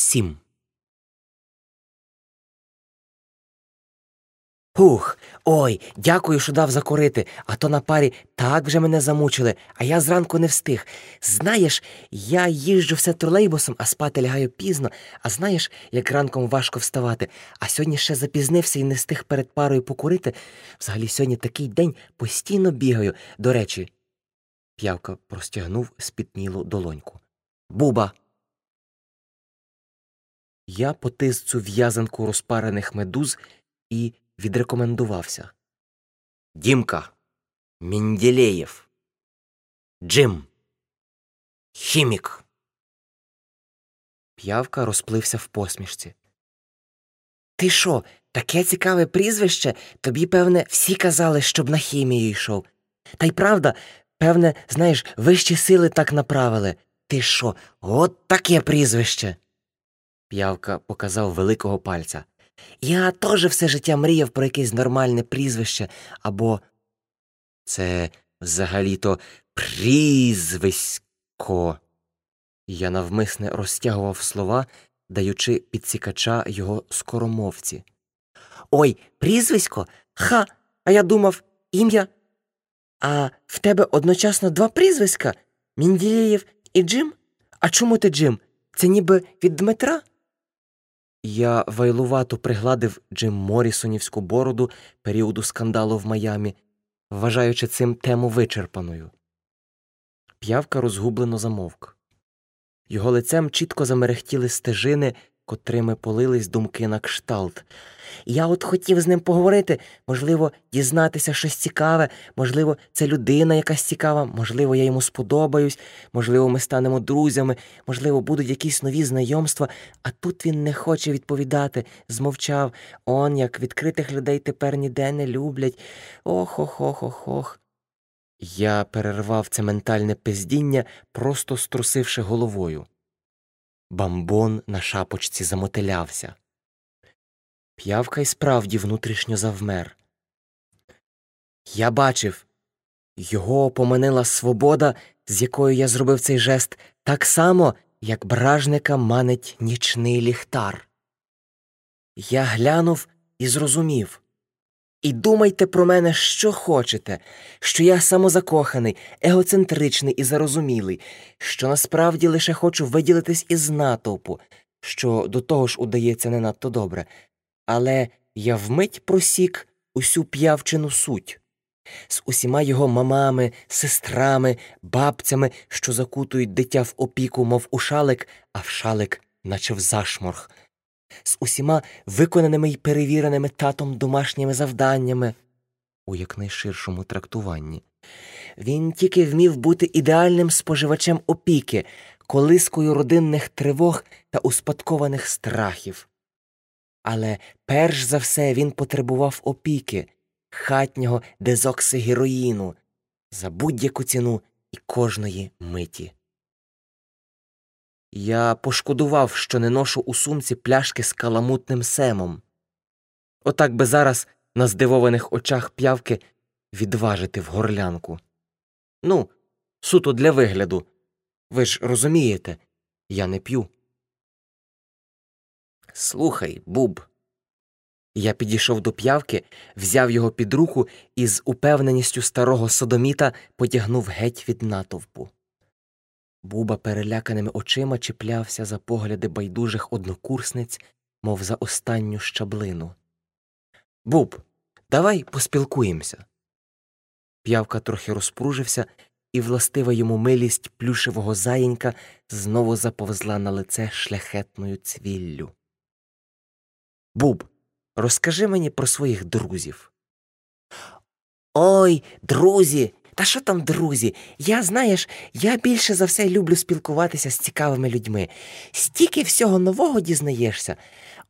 Сім. Ух, ой, дякую, що дав закурити, а то на парі так вже мене замучили, а я зранку не встиг. Знаєш, я їжджу все тролейбусом, а спати лягаю пізно, а знаєш, як ранком важко вставати. А сьогодні ще запізнився і не встиг перед парою покурити. Взагалі сьогодні такий день постійно бігаю. До речі, п'явка простягнув спітнілу долоньку. Буба. Я потис цю в'язанку розпарених медуз і відрекомендувався. Дімка, Мінділеєв, Джим, Хімік. П'явка розплився в посмішці. Ти що, таке цікаве прізвище? Тобі, певне, всі казали, щоб на хімію йшов. Та й правда, певне, знаєш, вищі сили так направили. Ти що, от таке прізвище. П'явка показав великого пальця. Я теж все життя мріяв про якесь нормальне прізвище або це взагалі-то прізвисько. Я навмисне розтягував слова, даючи підсікача його скоромовці. Ой, прізвисько? Ха. А я думав, ім'я. А в тебе одночасно два прізвиська Мінділєєв і Джим? А чому ти Джим? Це ніби від Дмитра? Я вайлувато пригладив Джим Морісонівську бороду періоду скандалу в Майамі, вважаючи цим тему вичерпаною. П'явка розгублено замовк. Його лицем чітко замерехтіли стежини, котрими полились думки на кшталт. Я от хотів з ним поговорити, можливо, дізнатися щось цікаве, можливо, це людина якась цікава, можливо, я йому сподобаюсь, можливо, ми станемо друзями, можливо, будуть якісь нові знайомства, а тут він не хоче відповідати, змовчав. Он як відкритих людей тепер ніде не люблять. Ох ох ох ох ох. Я перервав це ментальне пиздіння, просто струсивши головою. Бамбон на шапочці замотилявся. П'явка й справді внутрішньо завмер. Я бачив, його поманила свобода, з якою я зробив цей жест, так само, як бражника манить нічний ліхтар. Я глянув і зрозумів. І думайте про мене, що хочете, що я самозакоханий, егоцентричний і зарозумілий, що насправді лише хочу виділитись із натовпу, що до того ж удається не надто добре, але я вмить просік усю п'явчину суть з усіма його мамами, сестрами, бабцями, що закутують дитя в опіку, мов у шалик, а в шалик, наче в зашморг, з усіма виконаними й перевіреними татом домашніми завданнями у якнайширшому трактуванні. Він тільки вмів бути ідеальним споживачем опіки, колискою родинних тривог та успадкованих страхів. Але перш за все він потребував опіки, хатнього дезоксигероїну за будь-яку ціну і кожної миті. Я пошкодував, що не ношу у сумці пляшки з каламутним семом. Отак би зараз на здивованих очах п'явки відважити в горлянку. Ну, суто для вигляду. Ви ж розумієте, я не п'ю. Слухай, буб. Я підійшов до п'явки, взяв його під руку і з упевненістю старого содоміта потягнув геть від натовпу. Буба переляканими очима чіплявся за погляди байдужих однокурсниць, мов за останню щаблину. Буб, давай поспілкуємося. П'явка трохи розпружився, і властива йому милість плюшевого заєнька знову заповзла на лице шляхетною цвіллю. Буб, розкажи мені про своїх друзів. Ой, друзі. Та що там, друзі? Я, знаєш, я більше за все люблю спілкуватися з цікавими людьми. Стільки всього нового дізнаєшся.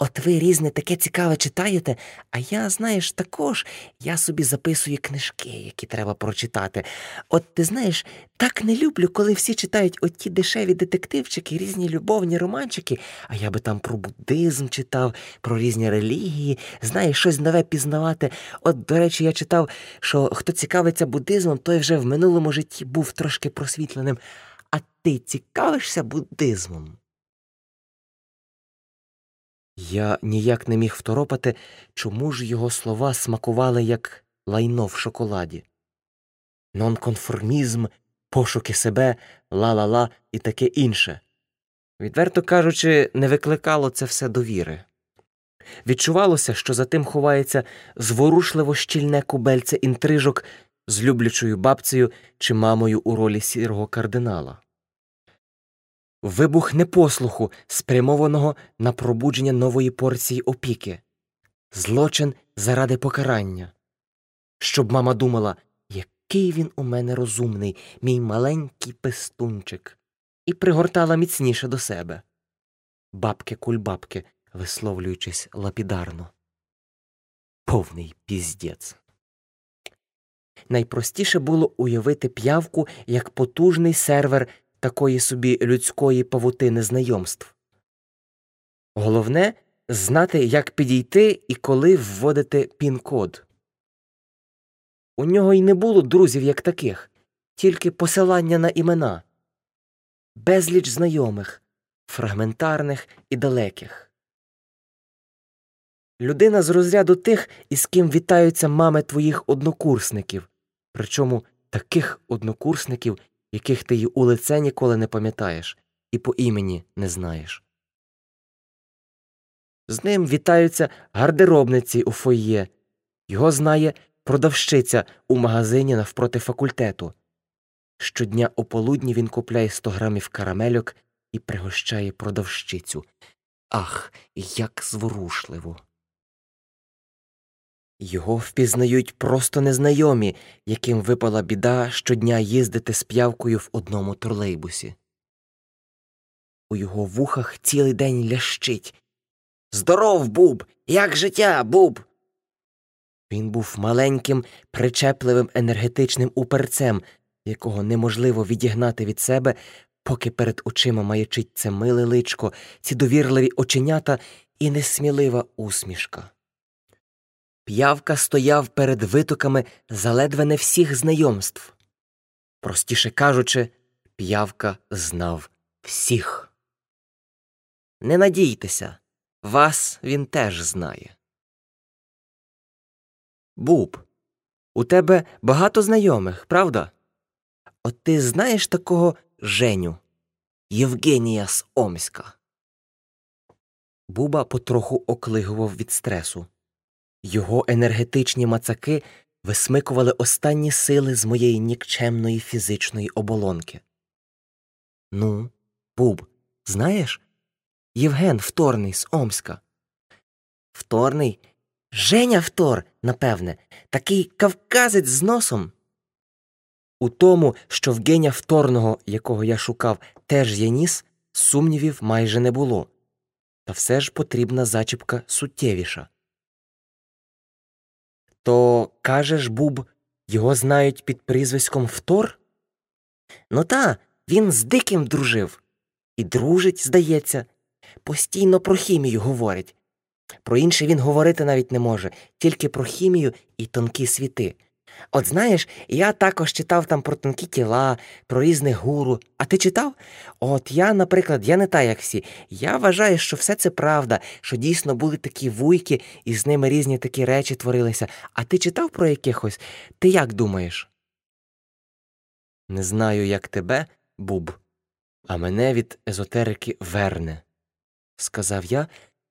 От ви різне таке цікаве читаєте, а я, знаєш, також я собі записую книжки, які треба прочитати. От ти знаєш, так не люблю, коли всі читають оті дешеві детективчики, різні любовні романчики, а я би там про буддизм читав, про різні релігії, знаєш, щось нове пізнавати. От, до речі, я читав, що хто цікавиться буддизмом, той вже в минулому житті був трошки просвітленим. А ти цікавишся буддизмом? Я ніяк не міг второпати, чому ж його слова смакували як лайно в шоколаді. Нонконформізм, пошуки себе, ла-ла-ла і таке інше. Відверто кажучи, не викликало це все довіри. Відчувалося, що за тим ховається зворушливо щільне кубельце інтрижок з люблячою бабцею чи мамою у ролі сірого кардинала. Вибух непослуху, спрямованого на пробудження нової порції опіки, злочин заради покарання. Щоб мама думала, який він у мене розумний, мій маленький пестунчик, і пригортала міцніше до себе. Бабки кульбабки, висловлюючись лапідарно. Повний піздець. Найпростіше було уявити п'явку як потужний сервер такої собі людської павутини знайомств. Головне знати, як підійти і коли вводити пін-код. У нього й не було друзів як таких, тільки посилання на імена, безліч знайомих, фрагментарних і далеких. Людина з розряду тих, із ким вітаються мами твоїх однокурсників, причому таких однокурсників, яких ти й у лице ніколи не пам'ятаєш і по імені не знаєш. З ним вітаються гардеробниці у фойє, його знає продавщиця у магазині навпроти факультету. Щодня о полудні він купляє 100 грамів карамельок і пригощає продавщицю. Ах, як зворушливо. Його впізнають просто незнайомі, яким випала біда щодня їздити з п'явкою в одному тролейбусі. У його вухах цілий день лящить. Здоров, буб! Як життя, буб! Він був маленьким, причепливим енергетичним уперцем, якого неможливо відігнати від себе, поки перед очима маячить це миле личко, ці довірливі оченята і несмілива усмішка. П'явка стояв перед витоками заледве не всіх знайомств. Простіше кажучи, п'явка знав всіх. Не надійтеся, вас він теж знає. Буб, у тебе багато знайомих, правда? От ти знаєш такого Женю, Євгенія з Омська. Буба потроху оклигував від стресу. Його енергетичні мацаки висмикували останні сили з моєї нікчемної фізичної оболонки. Ну, Буб, знаєш? Євген Вторний з Омська. Вторний? Женя Втор, напевне, такий кавказець з носом. У тому, що в геня вторного, якого я шукав, теж є ніс, сумнівів майже не було. Та все ж потрібна зачіпка суттєвіша. Кажеш, Буб, його знають під прізвиськом Втор? Ну та, він з диким дружив. І дружить, здається, постійно про хімію говорить. Про інше він говорити навіть не може, тільки про хімію і тонкі світи. От знаєш, я також читав там про тонкі тіла, про різних гуру. А ти читав? От я, наприклад, я не та, як всі. Я вважаю, що все це правда, що дійсно були такі вуйки, і з ними різні такі речі творилися. А ти читав про якихось? Ти як думаєш? Не знаю, як тебе, Буб, а мене від езотерики верне, сказав я,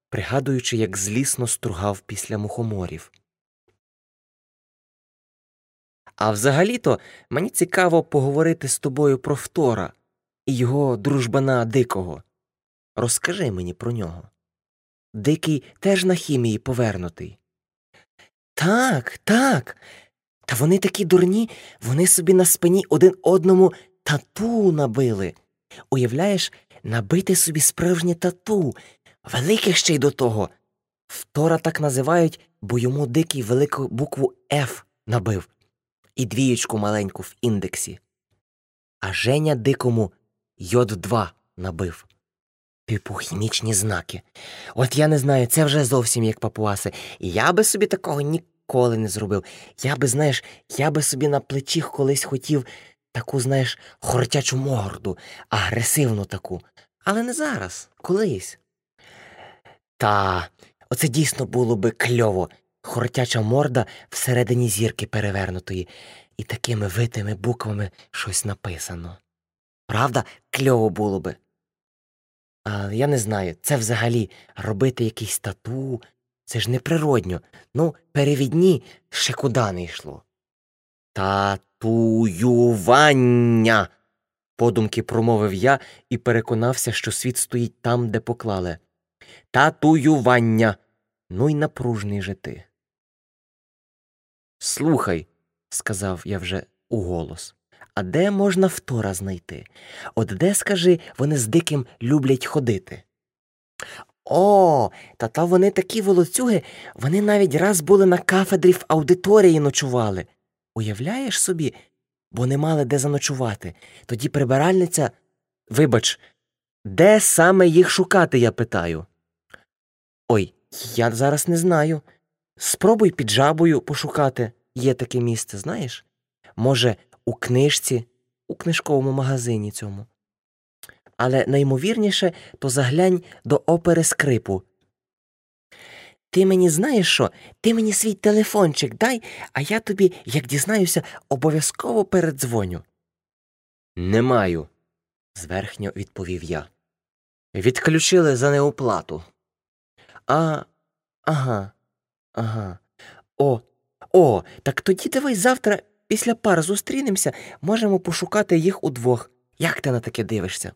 пригадуючи, як злісно стругав після мухоморів. А взагалі-то мені цікаво поговорити з тобою про Втора і його дружбана Дикого. Розкажи мені про нього. Дикий теж на хімії повернутий. Так, так. Та вони такі дурні, вони собі на спині один одному тату набили. Уявляєш, набити собі справжнє тату, велике ще й до того. Втора так називають, бо йому дикий велику букву Ф набив і двієчку маленьку в індексі. А Женя дикому йод 2 набив. Типу хімічні знаки. От я не знаю, це вже зовсім як папуаси. Я би собі такого ніколи не зробив. Я би, знаєш, я би собі на плечі колись хотів таку, знаєш, хортячу морду, агресивну таку. Але не зараз, колись. Та, оце дійсно було би кльово. Хортяча морда всередині зірки перевернутої, і такими витими буквами щось написано. Правда, кльово було би. А я не знаю, це взагалі робити якийсь тату, це ж неприродньо. Ну, перевідні ще куди не йшло. Татуювання. подумки промовив я і переконався, що світ стоїть там, де поклали. Татуювання. Ну й напружний же ти. Слухай, сказав я вже уголос, а де можна втора знайти? От де, скажи, вони з диким люблять ходити? О, та та вони такі волоцюги, вони навіть раз були на кафедрі в аудиторії ночували. Уявляєш собі, бо не мали де заночувати. Тоді прибиральниця. Вибач, де саме їх шукати, я питаю. Ой, я зараз не знаю. Спробуй під жабою пошукати. Є таке місце, знаєш? Може, у книжці, у книжковому магазині цьому. Але наймовірніше, то заглянь до опери скрипу. Ти мені знаєш що? Ти мені свій телефончик дай, а я тобі, як дізнаюся, обов'язково передзвоню. Не маю, зверхньо відповів я. Відключили за неоплату. А, ага, ага. О, о, так тоді давай завтра після пар зустрінемося, можемо пошукати їх удвох. Як ти на таке дивишся?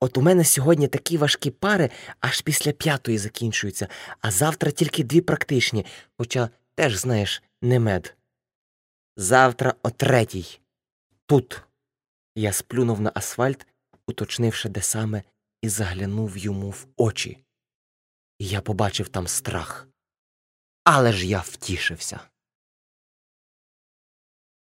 От у мене сьогодні такі важкі пари аж після п'ятої закінчуються, а завтра тільки дві практичні, хоча теж, знаєш, не мед. Завтра о третій. Тут. Я сплюнув на асфальт, уточнивши, де саме, і заглянув йому в очі. І я побачив там страх. Але ж я втішився.